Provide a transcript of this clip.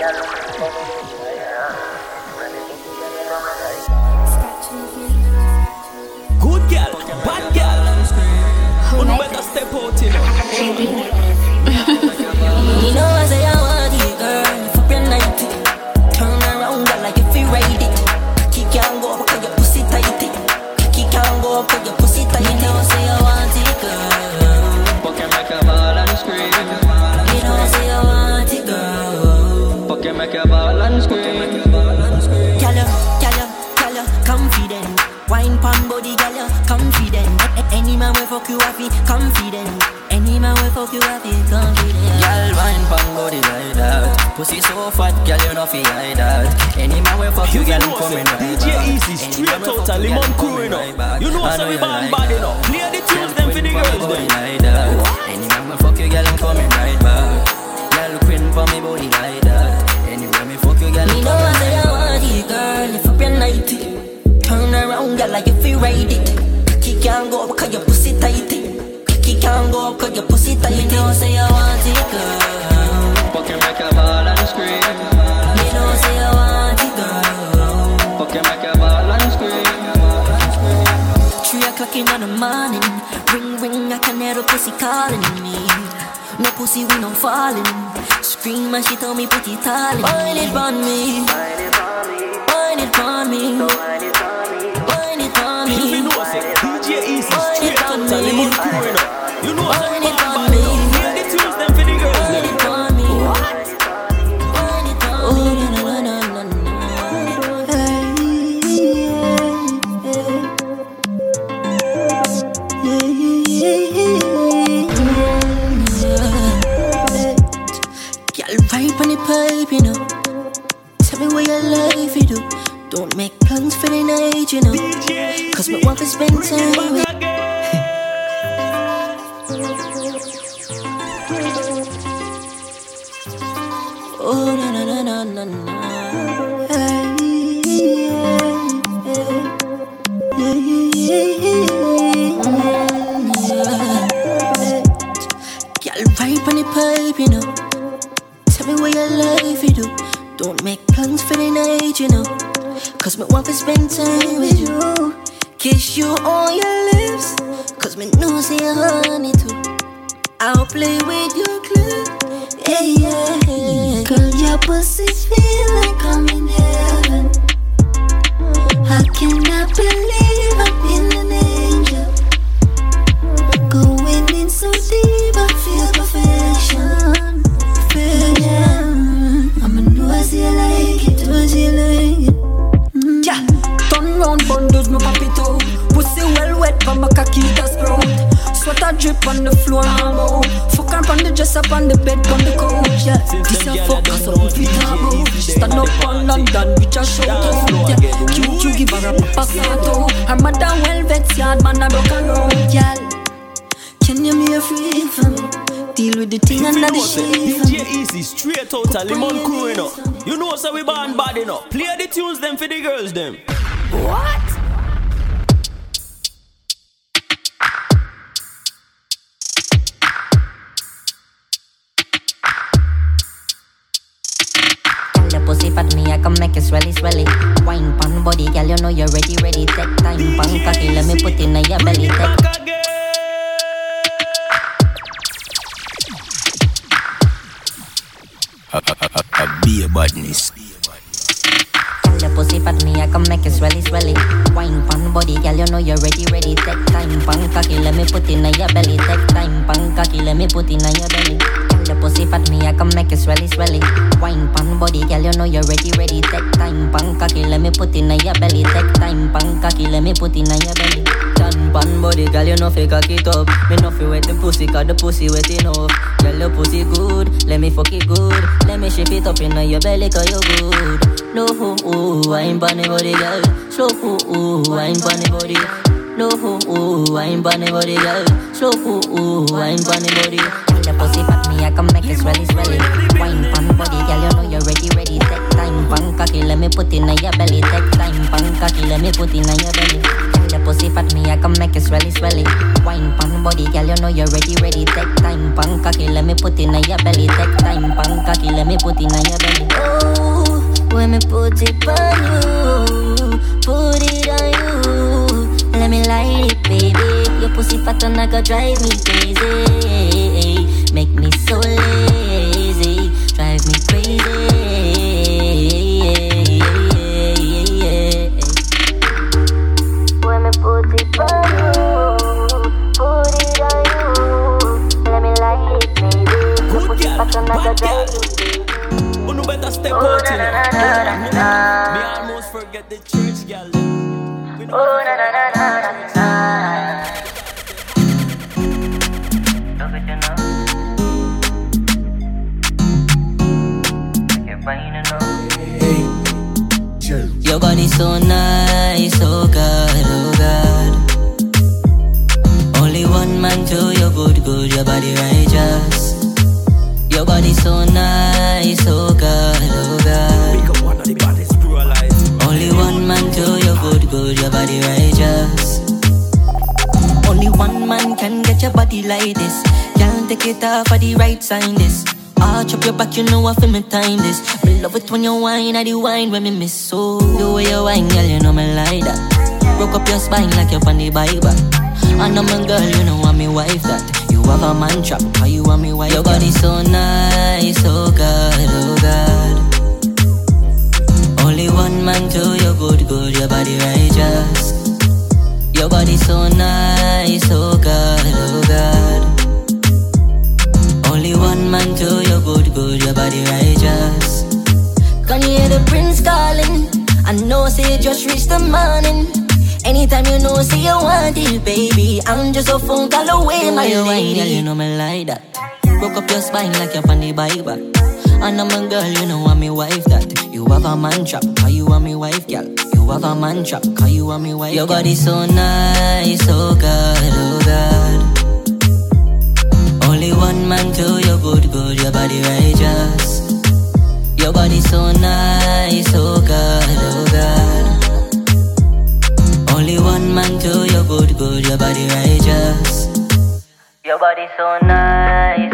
Good girl, bad girl. Who better step out, you know? Any man will fuck you happy, confident. Any man will fuck you happy, confident. Girl, wine pon body like that. Pussy so fat, girl, you know fi hide that. Any man will fuck you, You girl, know, coming say, right DJ back. Easy, straight out fuck a you, lemon girl, crew, coming you know. right back. You know, I say we you born like bad, you that. know. Play the tunes, Girl, them for the girls, me them. like that. Any man will fuck you, girl, I'm coming right back. Girl, queen for me body like that. Anyway, me fuck you, girl, I'm Me know I coming say I right back. want it, girl. If up your night, turn around, girl, like if you ride it. Can't go up 'cause your pussy tight. Cocky can't go up 'cause your pussy tight. Me know say I want it, girl. Fuck and make a ball and scream. Me know say I want it, girl. Fuck and make a ball and scream. Three o'clock in the morning, ring ring, I can hear the pussy calling me. No pussy, we no falling. Scream and she told me put it all in. Wine it on me, wine it on me, wine Don't make plans for the night, you know. DJ Cause my we want to spend bring it time with. Oh, na na na na na na. Hey, yeah, yeah, yeah. yeah. Girl, pipe on the pipe, you know. Cause me want to spend time with you. Kiss you on your lips. Cause me know say honey too. I'll play with your clue. Yeah, yeah. Girl, your pussy feel like I'm in heaven. I cannot believe drip on the floor, I'm. Fuck her on the dress up on the bed, on the couch. Yeah, this a fuck, a so done don't fit DJ her out. Easy, Stand up on. London, bitch a Dance out. Yeah, cute, you give her a pass out. Her mother well vex, yard man a broke her out. Girl, can you be free for me? Deal with the thing You under the sheet. DJ Easy, straight out a lemon crew, you know. You know, say we born bad, know. Play the tunes, them for the girls, them. What? Me, I make it swelly, swelly. Wine pan body, girl, you know you're ready, ready. Take time, pan cocky, let me put in your belly. Take be a badness. Your pussy fat me, I can make it swelly, swelly. Wine pan body, girl, you know you're ready, ready. Take time, pan cocky, let me put in your belly. Take time, pan cocky, let me put in your belly. Your pussy fat me, I can make it swelly, swelly. Wine pan body, girl, you know you're ready, ready. Take time, pan cocky, let me put in your belly. Take time, pan cocky, let me put in your belly. Tan pan body, girl, you know fi cock it up. Me know fi wet the pussy, cause the pussy wet enough. Girl, your pussy good, let me fuck it good. Let me shape it up in your belly, cause you good. No, ooh, ooh, wine the body, girl. Slow, ooh, ooh, wine the body. No, ooh, wine the body, girl. Slow, ooh, ooh, wine the body. Girl, your pussy fat me, I can make it swelly, swelly. Wine pan body, girl, you know you're ready, ready. Take time, pan cocky, let me put in your belly. Take time, pan cocky, let me put in your belly. Girl, your pussy fat me, I can make it swelly, swelly. Wine pan body, girl, you know you're ready, ready. Take time, pan cocky, let me put in your belly. Take time, pan cocky, let me put in your belly. Oh, when me put it on you, put it on you. Let me light it, baby. Your pussy fat and I go drive me crazy. So lazy, drive me crazy. When me put it on you, put it on you. Let me light it, baby. Your Good pussy girl, fat and I go bad drive girl. me crazy. You no better step out. Me almost forget the church girl. Oh na na na na. Make it fine, you know. Your body so nice, oh God, oh God. Only one man to your good, good, your body righteous. Your body so nice, oh God, oh God. One of the baddest pro alive. Only one man to your good, good, your body righteous. Only one man can get your body like this. Can't take it off for the right sign this. Arch up your back, you know I feel me time this. Me love it when you whine, I the wine when me miss so. The way you whine, girl, you know me like that. Broke up your spine like you're on the Bible. And I'm a girl, you know I'm me wife that. You have a man trap, how you want me wife? Your body so nice, oh God, oh God. Only one man to your good, good, your body righteous. Your body so nice, oh God, oh God. Good, your righteous. Can you hear the prince calling? I know, say you just reached the morning. Anytime you know, say you want it, baby. I'm just a phone call away, my lady. Girl, you know me like that. Broke up your spine like you're the Bible. And I'm a girl, you know I'm me wife that. You have a man trap, how you want me wife, girl? You have a man trap, how you want me wife? Your body so nice, oh God, oh God. Only to your good, good, your body righteous. Your body so nice, oh God, oh God. Only one man to your good, good, your body righteous. Your body so nice.